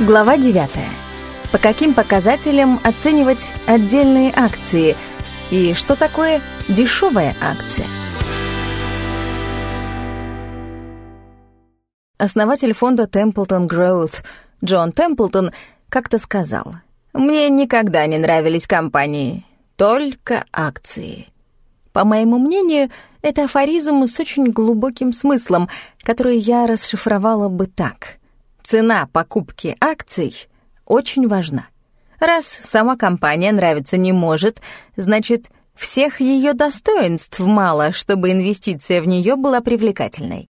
Глава 9. По каким показателям оценивать отдельные акции и что такое дешевая акция? Основатель фонда Templeton Growth Джон Темплтон как-то сказал, «Мне никогда не нравились компании, только акции». По моему мнению, это афоризм с очень глубоким смыслом, который я расшифровала бы так — Цена покупки акций очень важна. Раз сама компания нравиться не может, значит, всех ее достоинств мало, чтобы инвестиция в нее была привлекательной.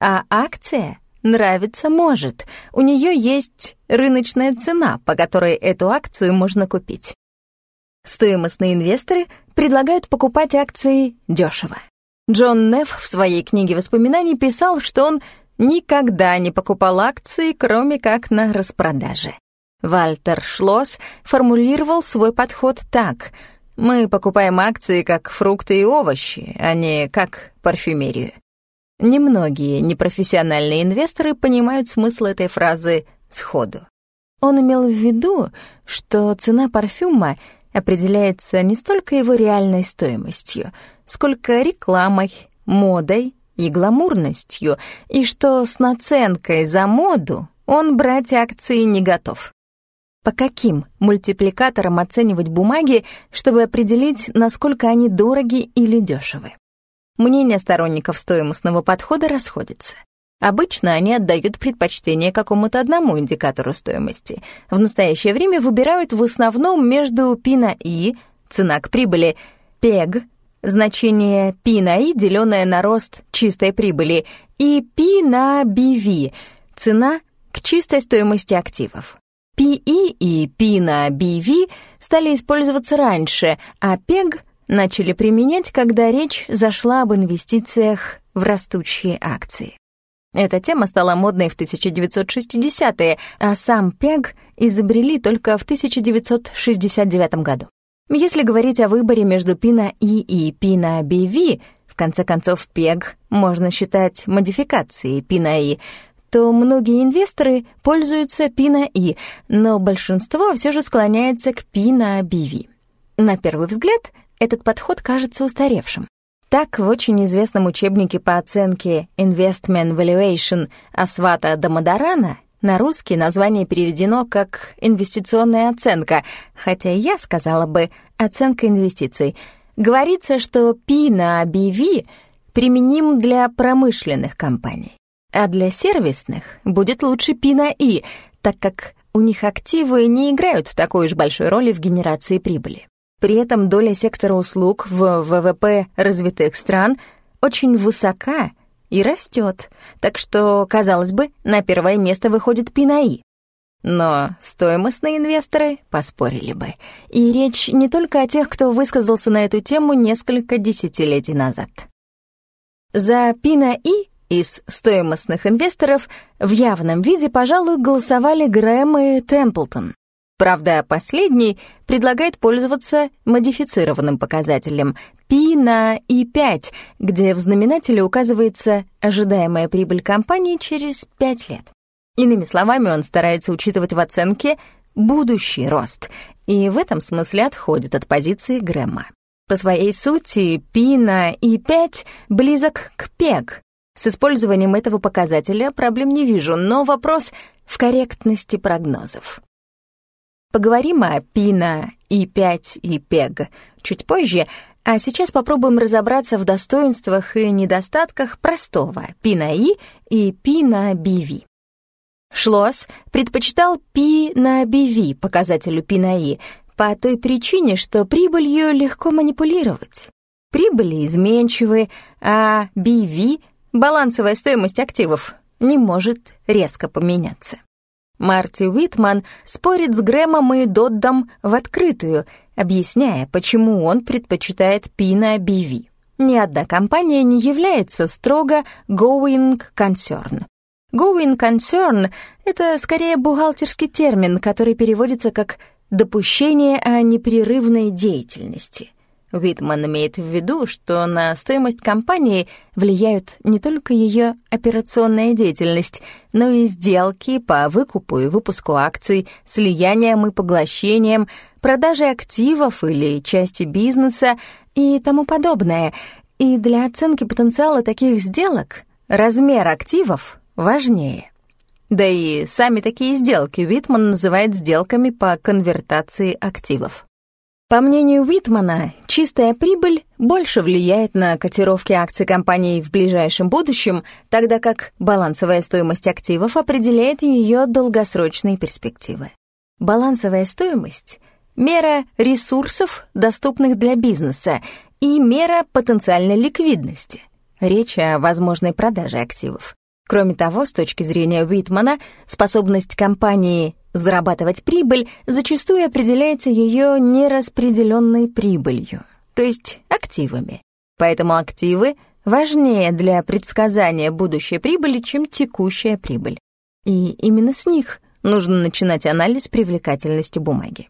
А акция нравиться может. У нее есть рыночная цена, по которой эту акцию можно купить. Стоимостные инвесторы предлагают покупать акции дешево. Джон Нефф в своей книге воспоминаний писал, что он никогда не покупал акции, кроме как на распродаже. Вальтер Шлосс формулировал свой подход так. «Мы покупаем акции как фрукты и овощи, а не как парфюмерию». Немногие непрофессиональные инвесторы понимают смысл этой фразы сходу. Он имел в виду, что цена парфюма определяется не столько его реальной стоимостью, сколько рекламой, модой и гламурностью, и что с наценкой за моду он брать акции не готов. По каким мультипликаторам оценивать бумаги, чтобы определить, насколько они дороги или дешевы? Мнения сторонников стоимостного подхода расходятся. Обычно они отдают предпочтение какому-то одному индикатору стоимости. В настоящее время выбирают в основном между P на I, цена к прибыли, PEG, значение P на I, деленное на рост чистой прибыли, и P на BV, цена к чистой стоимости активов. PE и P на BV стали использоваться раньше, а PEG начали применять, когда речь зашла об инвестициях в растущие акции. Эта тема стала модной в 1960-е, а сам PEG изобрели только в 1969 году. Если говорить о выборе между Пина И и Пина BV, в конце концов ПЕГ можно считать модификацией Пина И, то многие инвесторы пользуются Пина И, но большинство все же склоняется к Пина BV. На первый взгляд, этот подход кажется устаревшим. Так, в очень известном учебнике по оценке Investment Valuation Асвата Дамадарана на русский название переведено как «инвестиционная оценка», хотя я сказала бы «оценка инвестиций». Говорится, что P на BV применим для промышленных компаний, а для сервисных будет лучше P на I, так как у них активы не играют такой уж большой роли в генерации прибыли. При этом доля сектора услуг в ВВП развитых стран очень высока — и растет, так что, казалось бы, на первое место выходит Пинаи. Но стоимостные инвесторы поспорили бы. И речь не только о тех, кто высказался на эту тему несколько десятилетий назад. За Пинаи из стоимостных инвесторов в явном виде, пожалуй, голосовали Грэм и Темплтон. Правда, последний предлагает пользоваться модифицированным показателем P на I5, где в знаменателе указывается ожидаемая прибыль компании через 5 лет. Иными словами, он старается учитывать в оценке будущий рост, и в этом смысле отходит от позиции Грэма. По своей сути, P на I5 близок к PEG. С использованием этого показателя проблем не вижу, но вопрос в корректности прогнозов. Поговорим о Пина И5 и ПЕГ чуть позже, а сейчас попробуем разобраться в достоинствах и недостатках простого Пина И и Пина BV. Шлосс предпочитал P на BV показателю на I по той причине, что прибылью легко манипулировать. Прибыли изменчивы, а BV, балансовая стоимость активов, не может резко поменяться. Марти Уитман спорит с Грэмом и Доддом в открытую, объясняя, почему он предпочитает Пина BV. Ни одна компания не является строго going concern. Going concern — это скорее бухгалтерский термин, который переводится как «допущение о непрерывной деятельности». Уитман имеет в виду, что на стоимость компании влияют не только ее операционная деятельность, но и сделки по выкупу и выпуску акций, слияниям и поглощениям, продаже активов или части бизнеса и тому подобное. И для оценки потенциала таких сделок размер активов важнее. Да и сами такие сделки Уитман называет сделками по конвертации активов. По мнению Уитмана, чистая прибыль больше влияет на котировки акций компании в ближайшем будущем, тогда как балансовая стоимость активов определяет ее долгосрочные перспективы. Балансовая стоимость — мера ресурсов, доступных для бизнеса, и мера потенциальной ликвидности. Речь о возможной продаже активов. Кроме того, с точки зрения Уитмана, способность компании зарабатывать прибыль зачастую определяется ее нераспределенной прибылью, то есть активами. Поэтому активы важнее для предсказания будущей прибыли, чем текущая прибыль. И именно с них нужно начинать анализ привлекательности бумаги.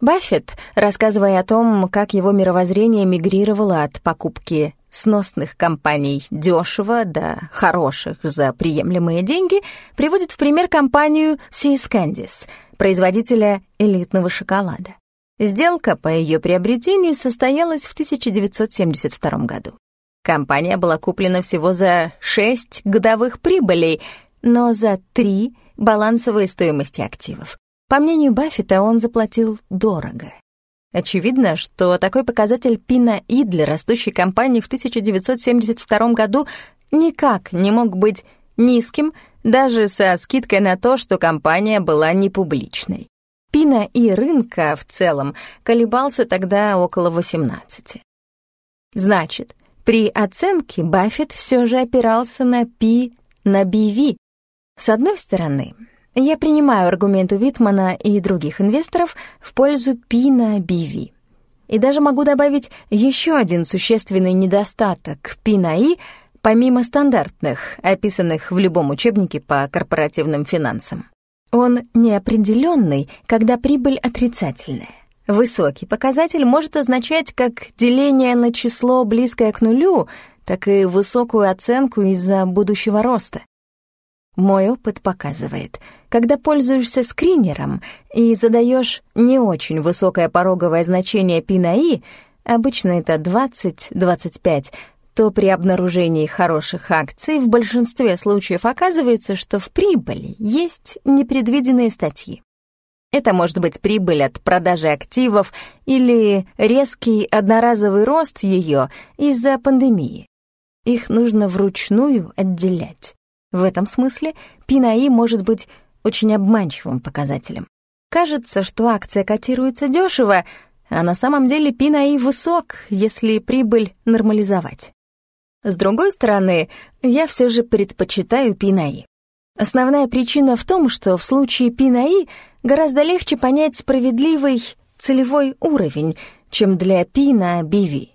Баффет, рассказывая о том, как его мировоззрение мигрировало от покупки сносных компаний дешево до хороших за приемлемые деньги, приводит в пример компанию Seas производителя элитного шоколада. Сделка по ее приобретению состоялась в 1972 году. Компания была куплена всего за 6 годовых прибылей, но за 3 балансовые стоимости активов. По мнению Баффета, он заплатил дорого. Очевидно, что такой показатель Пина И для растущей компании в 1972 году никак не мог быть низким, даже со скидкой на то, что компания была не публичной. Пина И рынка в целом колебался тогда около 18. Значит, при оценке Баффет все же опирался на Пи на BV. С одной стороны, я принимаю аргументы Витмана и других инвесторов в пользу P на BV. И даже могу добавить еще один существенный недостаток P на I, помимо стандартных, описанных в любом учебнике по корпоративным финансам. Он неопределенный, когда прибыль отрицательная. Высокий показатель может означать как деление на число, близкое к нулю, так и высокую оценку из-за будущего роста. Мой опыт показывает, когда пользуешься скринером и задаешь не очень высокое пороговое значение I, обычно это 20-25, то при обнаружении хороших акций в большинстве случаев оказывается, что в прибыли есть непредвиденные статьи. Это может быть прибыль от продажи активов или резкий одноразовый рост ее из-за пандемии. Их нужно вручную отделять. В этом смысле Пинаи может быть очень обманчивым показателем. Кажется, что акция котируется дешево, а на самом деле Пинаи высок, если прибыль нормализовать. С другой стороны, я все же предпочитаю Пинаи. Основная причина в том, что в случае Пинаи гораздо легче понять справедливый целевой уровень, чем для Пи на BV.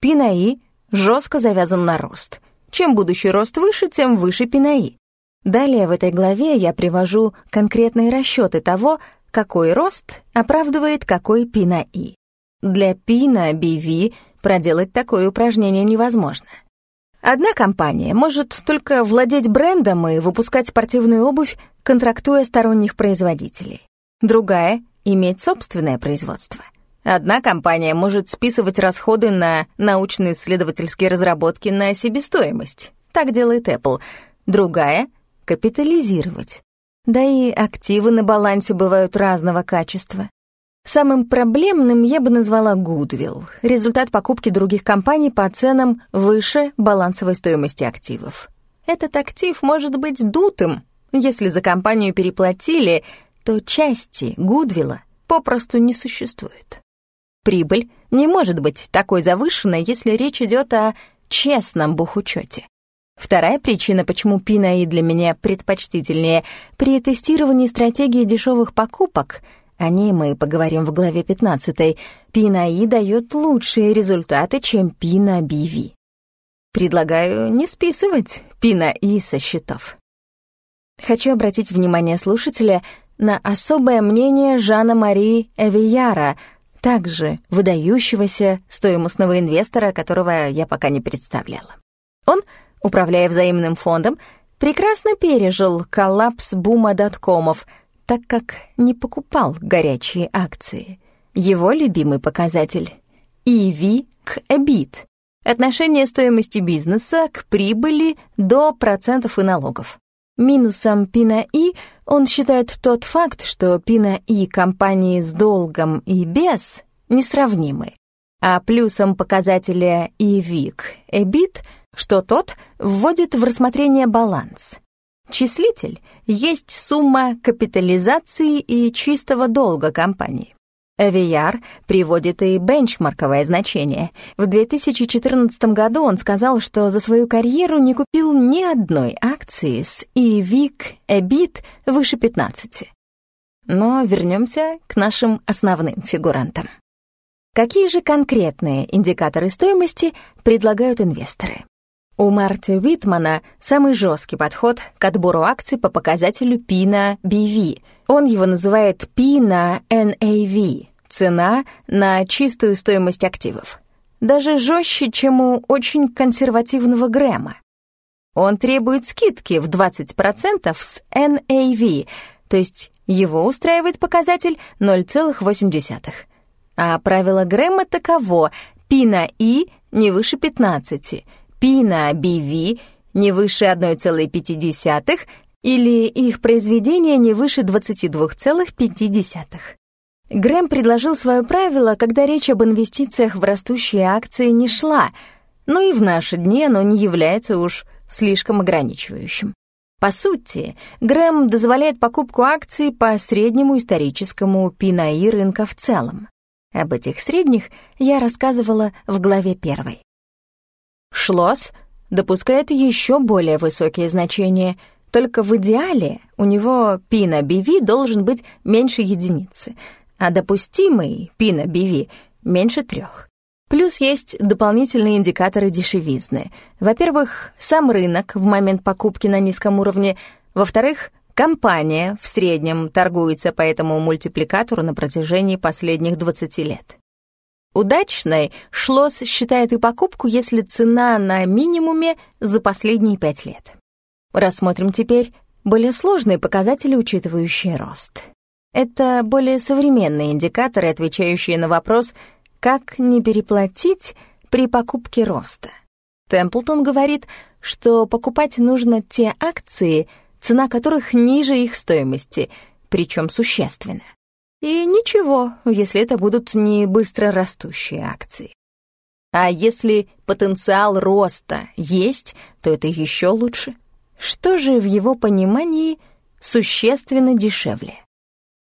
Пинаи жестко завязан на рост — чем будущий рост выше, тем выше пинаи. Далее в этой главе я привожу конкретные расчеты того, какой рост оправдывает какой пинаи. Для пина BV проделать такое упражнение невозможно. Одна компания может только владеть брендом и выпускать спортивную обувь, контрактуя сторонних производителей. Другая — иметь собственное производство. Одна компания может списывать расходы на научно-исследовательские разработки на себестоимость. Так делает Apple. Другая — капитализировать. Да и активы на балансе бывают разного качества. Самым проблемным я бы назвала Goodwill, результат покупки других компаний по ценам выше балансовой стоимости активов. Этот актив может быть дутым. Если за компанию переплатили, то части Гудвилла попросту не существует. Прибыль не может быть такой завышенной, если речь идет о честном бухучете. Вторая причина, почему Пинаи для меня предпочтительнее, при тестировании стратегии дешевых покупок, о ней мы поговорим в главе 15, Пинаи дает лучшие результаты, чем Пина BV. Предлагаю не списывать Пинаи со счетов. Хочу обратить внимание слушателя на особое мнение Жана Марии Эвияра — также выдающегося стоимостного инвестора, которого я пока не представляла. Он, управляя взаимным фондом, прекрасно пережил коллапс бума доткомов, так как не покупал горячие акции. Его любимый показатель — EV к EBIT — отношение стоимости бизнеса к прибыли до процентов и налогов. Минусом Пина И он считает тот факт, что Пина И компании с долгом и без несравнимы, а плюсом показателя ИВИК EBIT, что тот вводит в рассмотрение баланс. Числитель есть сумма капитализации и чистого долга компании. VR приводит и бенчмарковое значение. В 2014 году он сказал, что за свою карьеру не купил ни одной акции с EVIC EBIT выше 15. Но вернемся к нашим основным фигурантам. Какие же конкретные индикаторы стоимости предлагают инвесторы? У Марти Уитмана самый жесткий подход к отбору акций по показателю P на BV. Он его называет P на NAV — цена на чистую стоимость активов. Даже жестче, чем у очень консервативного Грэма. Он требует скидки в 20% с NAV, то есть его устраивает показатель 0,8. А правило Грэма таково — P на I не выше 15, P на BV не выше 1,5 или их произведение не выше 22,5. Грэм предложил свое правило, когда речь об инвестициях в растущие акции не шла, но и в наши дни оно не является уж слишком ограничивающим. По сути, Грэм дозволяет покупку акций по среднему историческому пинаи рынка в целом. Об этих средних я рассказывала в главе первой. Шлосс допускает еще более высокие значения, только в идеале у него пи на BV должен быть меньше единицы, а допустимый пи на BV меньше трех. Плюс есть дополнительные индикаторы дешевизны. Во-первых, сам рынок в момент покупки на низком уровне. Во-вторых, компания в среднем торгуется по этому мультипликатору на протяжении последних 20 лет. Удачной Шлосс считает и покупку, если цена на минимуме за последние пять лет. Рассмотрим теперь более сложные показатели, учитывающие рост. Это более современные индикаторы, отвечающие на вопрос, как не переплатить при покупке роста. Темплтон говорит, что покупать нужно те акции, цена которых ниже их стоимости, причем существенно. И ничего, если это будут не быстро растущие акции. А если потенциал роста есть, то это еще лучше. Что же в его понимании существенно дешевле?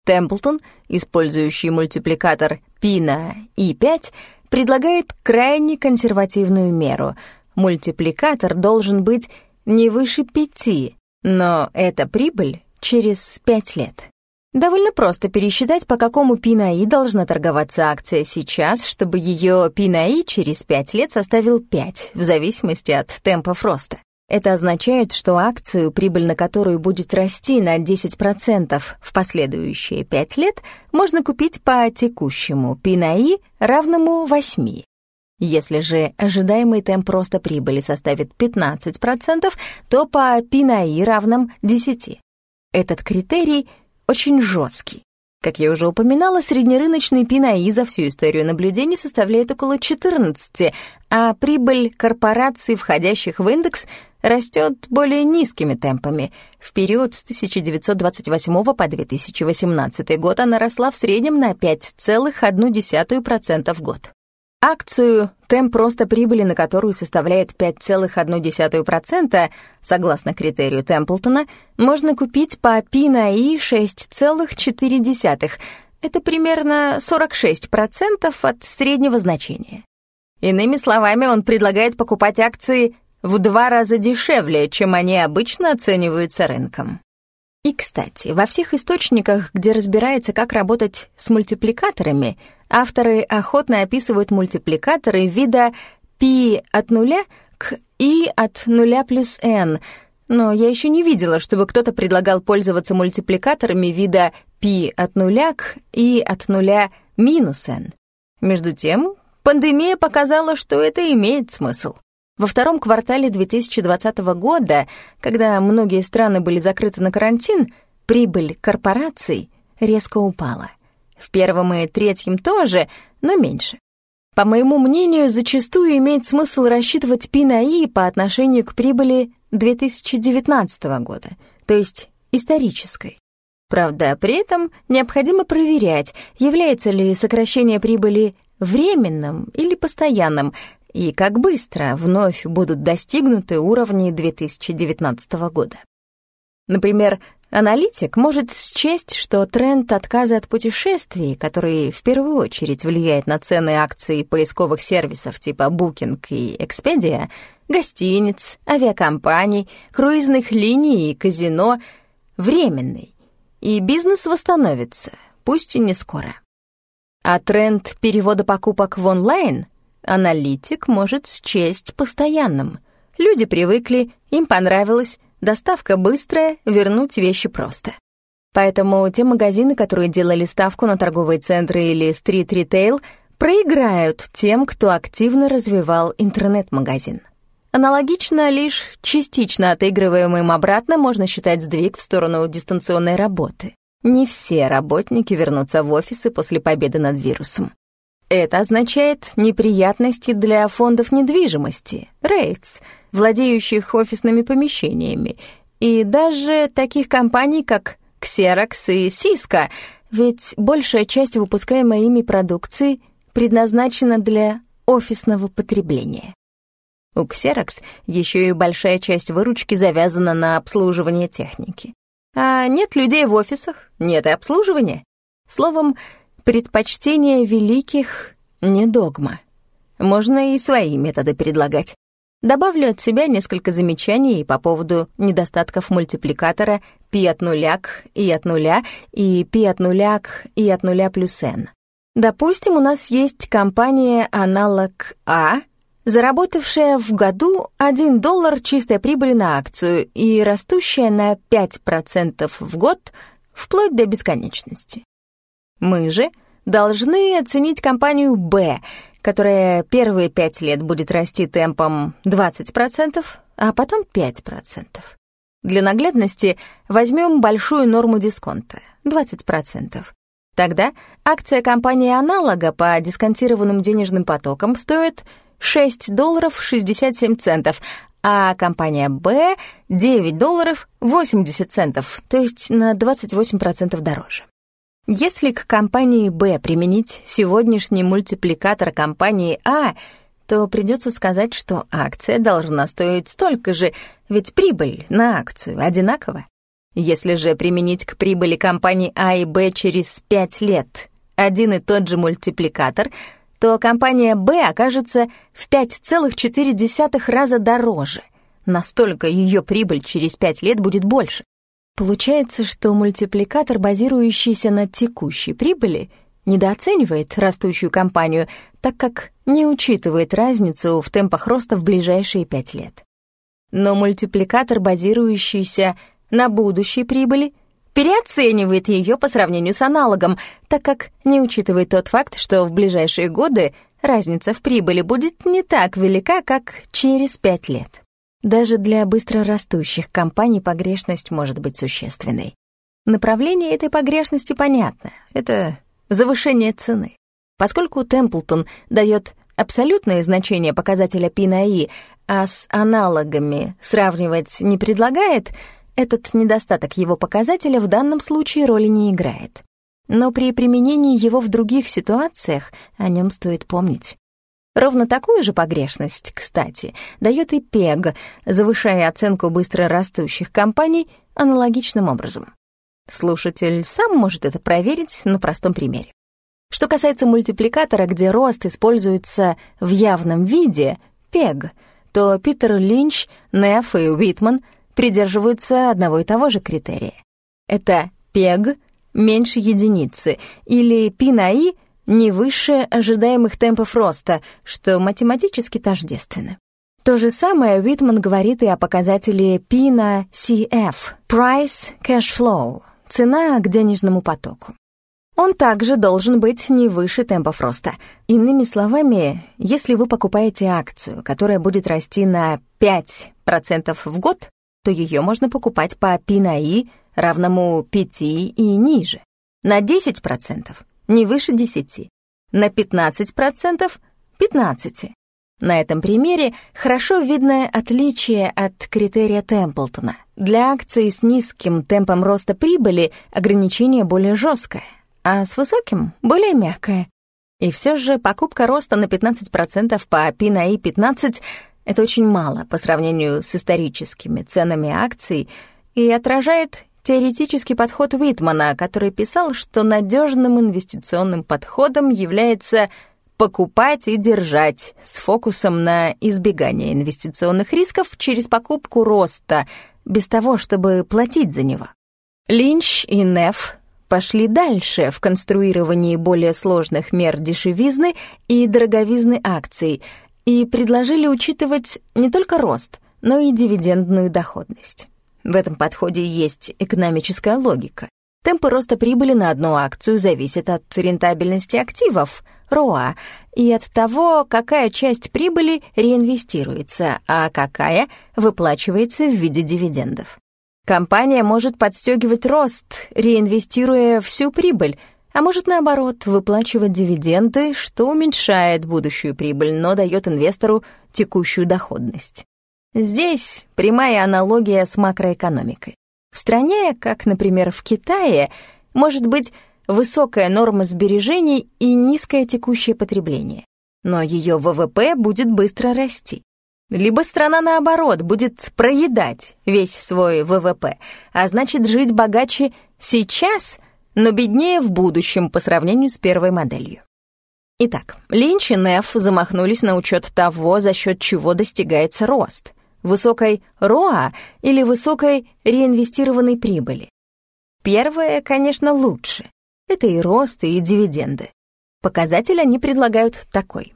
Темплтон, использующий мультипликатор π на i5, предлагает крайне консервативную меру. Мультипликатор должен быть не выше 5, но это прибыль через 5 лет. Довольно просто пересчитать, по какому пинаи должна торговаться акция сейчас, чтобы ее пинаи через 5 лет составил 5, в зависимости от темпов роста. Это означает, что акцию, прибыль на которую будет расти на 10% в последующие 5 лет, можно купить по текущему пинаи, равному 8. Если же ожидаемый темп роста прибыли составит 15%, то по пинаи равном 10. Этот критерий — очень жесткий. Как я уже упоминала, среднерыночный PNI за всю историю наблюдений составляет около 14, а прибыль корпораций, входящих в индекс, растет более низкими темпами. В период с 1928 по 2018 год она росла в среднем на 5,1% в год. Акцию, темп роста прибыли на которую составляет 5,1%, согласно критерию Темплтона, можно купить по P на I 6,4. Это примерно 46% от среднего значения. Иными словами, он предлагает покупать акции в два раза дешевле, чем они обычно оцениваются рынком. И, кстати, во всех источниках, где разбирается, как работать с мультипликаторами, авторы охотно описывают мультипликаторы вида π от нуля к i от нуля плюс n, но я еще не видела, чтобы кто-то предлагал пользоваться мультипликаторами вида π от нуля к i от нуля минус n. Между тем, пандемия показала, что это имеет смысл. Во втором квартале 2020 года, когда многие страны были закрыты на карантин, прибыль корпораций резко упала. В первом и третьем тоже, но меньше. По моему мнению, зачастую имеет смысл рассчитывать P на I по отношению к прибыли 2019 года, то есть исторической. Правда, при этом необходимо проверять, является ли сокращение прибыли временным или постоянным, и как быстро вновь будут достигнуты уровни 2019 года. Например, аналитик может счесть, что тренд отказа от путешествий, который в первую очередь влияет на цены акций поисковых сервисов типа Booking и Expedia, гостиниц, авиакомпаний, круизных линий и казино, временный, и бизнес восстановится, пусть и не скоро. А тренд перевода покупок в онлайн аналитик может счесть постоянным. Люди привыкли, им понравилось, доставка быстрая, вернуть вещи просто. Поэтому те магазины, которые делали ставку на торговые центры или стрит-ритейл, проиграют тем, кто активно развивал интернет-магазин. Аналогично, лишь частично отыгрываемым обратно можно считать сдвиг в сторону дистанционной работы. Не все работники вернутся в офисы после победы над вирусом. Это означает неприятности для фондов недвижимости, рейтс, владеющих офисными помещениями, и даже таких компаний, как Xerox и Cisco, ведь большая часть выпускаемой ими продукции предназначена для офисного потребления. У Xerox еще и большая часть выручки завязана на обслуживание техники. А нет людей в офисах, нет и обслуживания. Словом, Предпочтение великих — не догма. Можно и свои методы предлагать. Добавлю от себя несколько замечаний по поводу недостатков мультипликатора π от нуля к и от нуля и π от нуля к и от нуля плюс n. Допустим, у нас есть компания аналог А, заработавшая в году 1 доллар чистой прибыли на акцию и растущая на 5% в год вплоть до бесконечности. Мы же должны оценить компанию «Б», которая первые пять лет будет расти темпом 20%, а потом 5%. Для наглядности возьмем большую норму дисконта — 20%. Тогда акция компании аналога по дисконтированным денежным потокам стоит 6 долларов 67 центов, а компания «Б» — 9 долларов 80 центов, то есть на 28% дороже. Если к компании Б применить сегодняшний мультипликатор компании А, то придется сказать, что акция должна стоить столько же, ведь прибыль на акцию одинакова. Если же применить к прибыли компаний А и Б через 5 лет один и тот же мультипликатор, то компания Б окажется в 5,4 раза дороже. Настолько ее прибыль через 5 лет будет больше. Получается, что мультипликатор, базирующийся на текущей прибыли, недооценивает растущую компанию, так как не учитывает разницу в темпах роста в ближайшие пять лет. Но мультипликатор, базирующийся на будущей прибыли, переоценивает ее по сравнению с аналогом, так как не учитывает тот факт, что в ближайшие годы разница в прибыли будет не так велика, как через пять лет. Даже для быстрорастущих компаний погрешность может быть существенной. Направление этой погрешности понятно — это завышение цены. Поскольку Темплтон дает абсолютное значение показателя P на а с аналогами сравнивать не предлагает, этот недостаток его показателя в данном случае роли не играет. Но при применении его в других ситуациях о нем стоит помнить. Ровно такую же погрешность, кстати, дает и ПЕГ, завышая оценку быстро растущих компаний аналогичным образом. Слушатель сам может это проверить на простом примере. Что касается мультипликатора, где рост используется в явном виде, ПЕГ, то Питер Линч, Неф и Уитман придерживаются одного и того же критерия. Это ПЕГ меньше единицы или Пи на И не выше ожидаемых темпов роста, что математически тождественно. То же самое Уитман говорит и о показателе P на CF — Price Cash Flow — цена к денежному потоку. Он также должен быть не выше темпов роста. Иными словами, если вы покупаете акцию, которая будет расти на 5% в год, то ее можно покупать по P на I равному 5 и ниже. На 10% не выше 10. На 15% 15. На этом примере хорошо видно отличие от критерия Темплтона. Для акций с низким темпом роста прибыли ограничение более жесткое, а с высоким — более мягкое. И все же покупка роста на 15% по P на I-15 — это очень мало по сравнению с историческими ценами акций и отражает теоретический подход Уитмана, который писал, что надежным инвестиционным подходом является покупать и держать с фокусом на избегание инвестиционных рисков через покупку роста, без того, чтобы платить за него. Линч и Неф пошли дальше в конструировании более сложных мер дешевизны и дороговизны акций и предложили учитывать не только рост, но и дивидендную доходность. В этом подходе есть экономическая логика. Темпы роста прибыли на одну акцию зависят от рентабельности активов, РОА, и от того, какая часть прибыли реинвестируется, а какая выплачивается в виде дивидендов. Компания может подстегивать рост, реинвестируя всю прибыль, а может, наоборот, выплачивать дивиденды, что уменьшает будущую прибыль, но дает инвестору текущую доходность. Здесь прямая аналогия с макроэкономикой. В стране, как, например, в Китае, может быть высокая норма сбережений и низкое текущее потребление, но ее ВВП будет быстро расти. Либо страна, наоборот, будет проедать весь свой ВВП, а значит жить богаче сейчас, но беднее в будущем по сравнению с первой моделью. Итак, Линч и Неф замахнулись на учет того, за счет чего достигается рост высокой РОА или высокой реинвестированной прибыли. Первое, конечно, лучше. Это и рост, и дивиденды. Показатель они предлагают такой.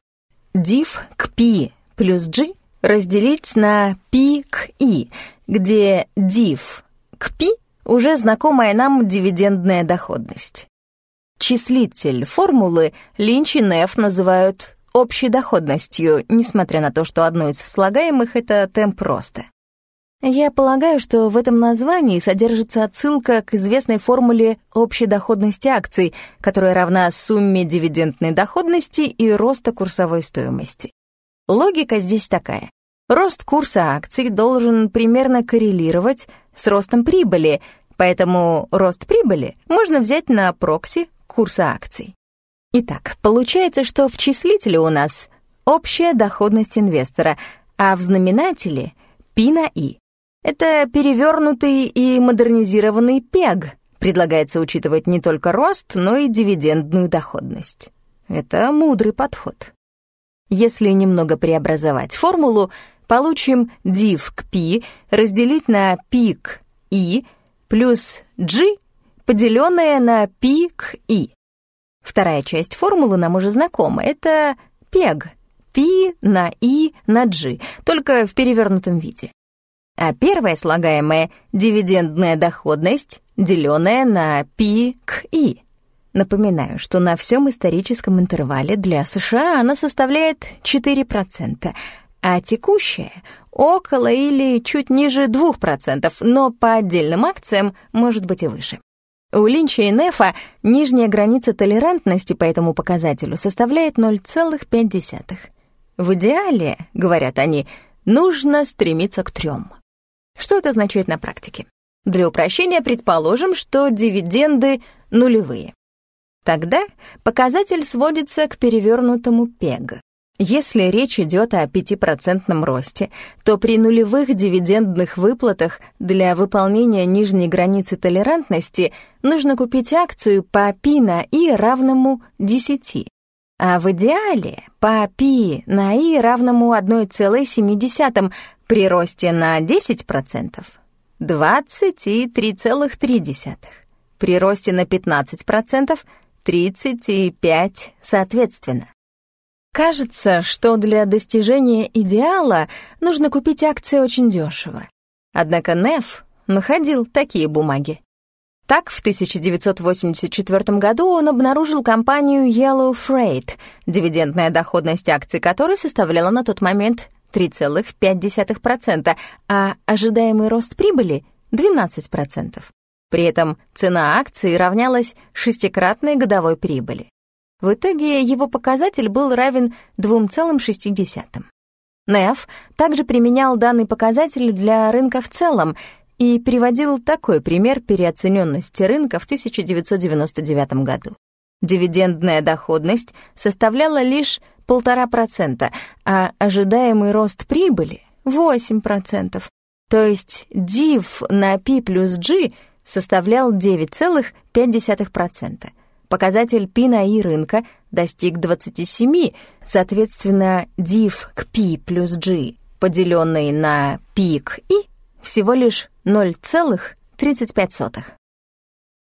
div к P плюс G разделить на P к I, где div к P уже знакомая нам дивидендная доходность. Числитель формулы Линч и Неф называют общей доходностью, несмотря на то, что одно из слагаемых — это темп роста. Я полагаю, что в этом названии содержится отсылка к известной формуле общей доходности акций, которая равна сумме дивидендной доходности и роста курсовой стоимости. Логика здесь такая. Рост курса акций должен примерно коррелировать с ростом прибыли, поэтому рост прибыли можно взять на прокси курса акций. Итак, получается, что в числителе у нас общая доходность инвестора, а в знаменателе — P на I. Это перевернутый и модернизированный ПЕГ. Предлагается учитывать не только рост, но и дивидендную доходность. Это мудрый подход. Если немного преобразовать формулу, получим div к p разделить на p к i плюс g, поделенное на p к i. Вторая часть формулы нам уже знакома. Это PEG. P на I на G, только в перевернутом виде. А первая слагаемая — дивидендная доходность, деленная на P к I. Напоминаю, что на всем историческом интервале для США она составляет 4%, а текущая — около или чуть ниже 2%, но по отдельным акциям может быть и выше. У Линча и Нефа нижняя граница толерантности по этому показателю составляет 0,5. В идеале, говорят они, нужно стремиться к трем. Что это означает на практике? Для упрощения предположим, что дивиденды нулевые. Тогда показатель сводится к перевернутому пег. Если речь идет о 5% росте, то при нулевых дивидендных выплатах для выполнения нижней границы толерантности нужно купить акцию по P на I равному 10, а в идеале по P на I равному 1,7 при росте на 10% 20 и 3,3, при росте на 15% 30 и 5 соответственно. Кажется, что для достижения идеала нужно купить акции очень дешево. Однако Неф находил такие бумаги. Так, в 1984 году он обнаружил компанию Yellow Freight, дивидендная доходность акций которой составляла на тот момент 3,5%, а ожидаемый рост прибыли — 12%. При этом цена акций равнялась шестикратной годовой прибыли. В итоге его показатель был равен 2,6. НЕФ также применял данный показатель для рынка в целом и приводил такой пример переоцененности рынка в 1999 году. Дивидендная доходность составляла лишь 1,5%, а ожидаемый рост прибыли — 8%. То есть DIV на P плюс G составлял 9,5%. Показатель P на I рынка достиг 27, соответственно, div к P плюс G, поделенный на P к I, всего лишь 0,35.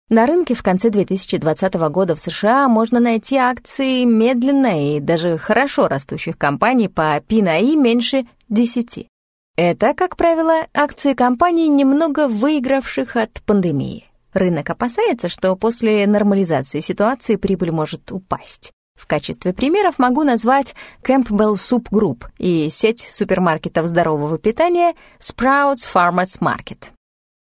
На рынке в конце 2020 года в США можно найти акции медленно и даже хорошо растущих компаний по P на меньше 10. Это, как правило, акции компаний, немного выигравших от пандемии. Рынок опасается, что после нормализации ситуации прибыль может упасть. В качестве примеров могу назвать Campbell Soup Group и сеть супермаркетов здорового питания Sprouts Farmers Market.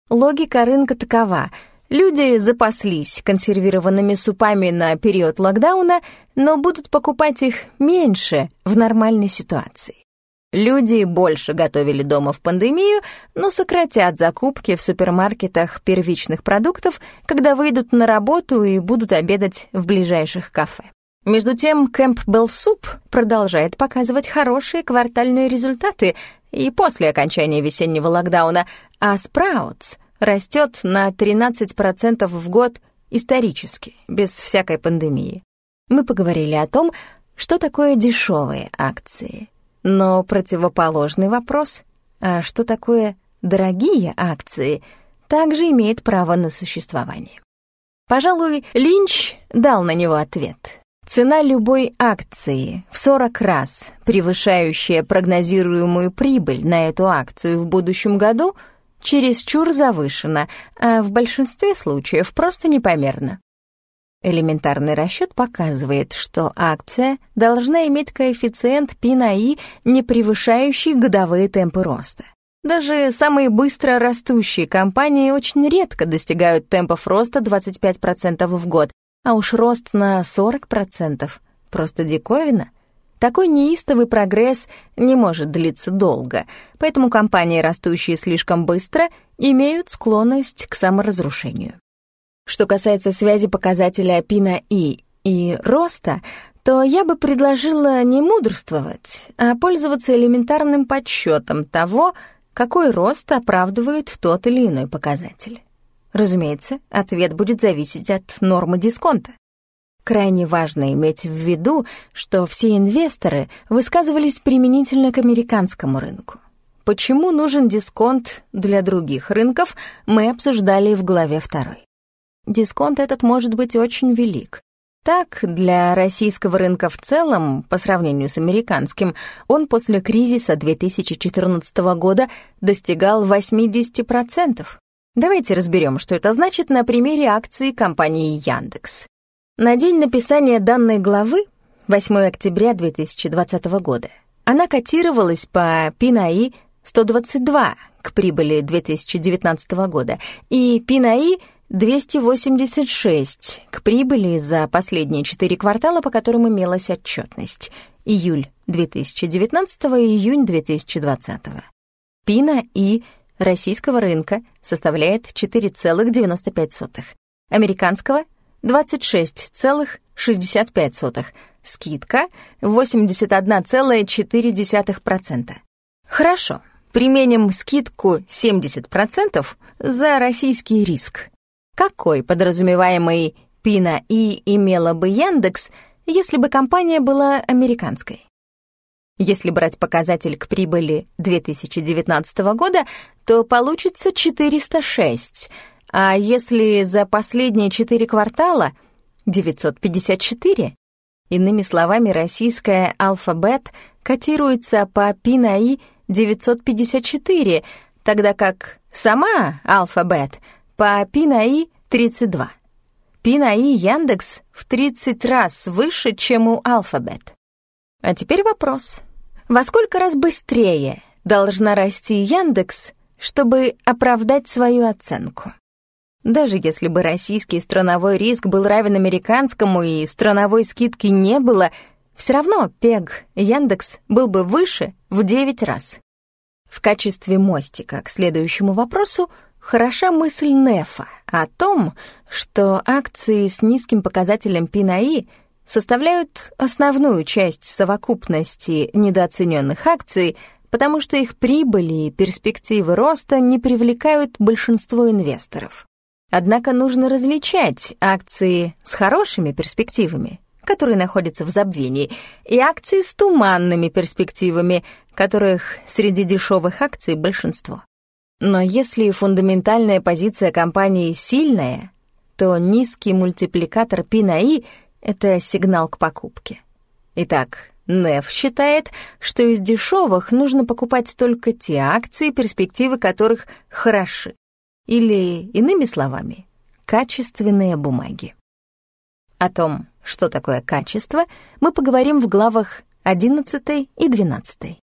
Логика рынка такова. Люди запаслись консервированными супами на период локдауна, но будут покупать их меньше в нормальной ситуации. Люди больше готовили дома в пандемию, но сократят закупки в супермаркетах первичных продуктов, когда выйдут на работу и будут обедать в ближайших кафе. Между тем, Кэмпбелл Суп продолжает показывать хорошие квартальные результаты и после окончания весеннего локдауна, а Спраутс растет на 13% в год исторически, без всякой пандемии. Мы поговорили о том, что такое дешевые акции. Но противоположный вопрос, а что такое дорогие акции, также имеет право на существование. Пожалуй, Линч дал на него ответ. Цена любой акции в 40 раз, превышающая прогнозируемую прибыль на эту акцию в будущем году, чересчур завышена, а в большинстве случаев просто непомерна. Элементарный расчет показывает, что акция должна иметь коэффициент P на I, не превышающий годовые темпы роста. Даже самые быстро растущие компании очень редко достигают темпов роста 25% в год, а уж рост на 40% — просто диковина. Такой неистовый прогресс не может длиться долго, поэтому компании, растущие слишком быстро, имеют склонность к саморазрушению. Что касается связи показателя P на I и роста, то я бы предложила не мудрствовать, а пользоваться элементарным подсчетом того, какой рост оправдывает тот или иной показатель. Разумеется, ответ будет зависеть от нормы дисконта. Крайне важно иметь в виду, что все инвесторы высказывались применительно к американскому рынку. Почему нужен дисконт для других рынков, мы обсуждали в главе 2. Дисконт этот может быть очень велик. Так, для российского рынка в целом, по сравнению с американским, он после кризиса 2014 года достигал 80%. Давайте разберем, что это значит на примере акции компании Яндекс. На день написания данной главы, 8 октября 2020 года, она котировалась по PNI 122 к прибыли 2019 года и PNI 286 к прибыли за последние четыре квартала, по которым имелась отчетность июль 2019 и июнь 2020. Пина и российского рынка составляет 4,95, американского — 26,65, скидка — 81,4%. Хорошо, применим скидку 70% за российский риск. Какой подразумеваемый Пина И имела бы Яндекс, если бы компания была американской? Если брать показатель к прибыли 2019 года, то получится 406, а если за последние 4 квартала — 954. Иными словами, российская «Алфабет» котируется по ПИНАИ 954, тогда как сама «Алфабет» по ПИНАИ 32. Пи на И Яндекс в 30 раз выше, чем у Alphabet. А теперь вопрос. Во сколько раз быстрее должна расти Яндекс, чтобы оправдать свою оценку? Даже если бы российский страновой риск был равен американскому и страновой скидки не было, все равно ПЕГ Яндекс был бы выше в 9 раз. В качестве мостика к следующему вопросу хороша мысль Нефа о том, что акции с низким показателем Пи на И составляют основную часть совокупности недооцененных акций, потому что их прибыли и перспективы роста не привлекают большинство инвесторов. Однако нужно различать акции с хорошими перспективами, которые находятся в забвении, и акции с туманными перспективами, которых среди дешевых акций большинство. Но если фундаментальная позиция компании сильная, то низкий мультипликатор P на I — это сигнал к покупке. Итак, Неф считает, что из дешевых нужно покупать только те акции, перспективы которых хороши. Или, иными словами, качественные бумаги. О том, что такое качество, мы поговорим в главах 11 и 12.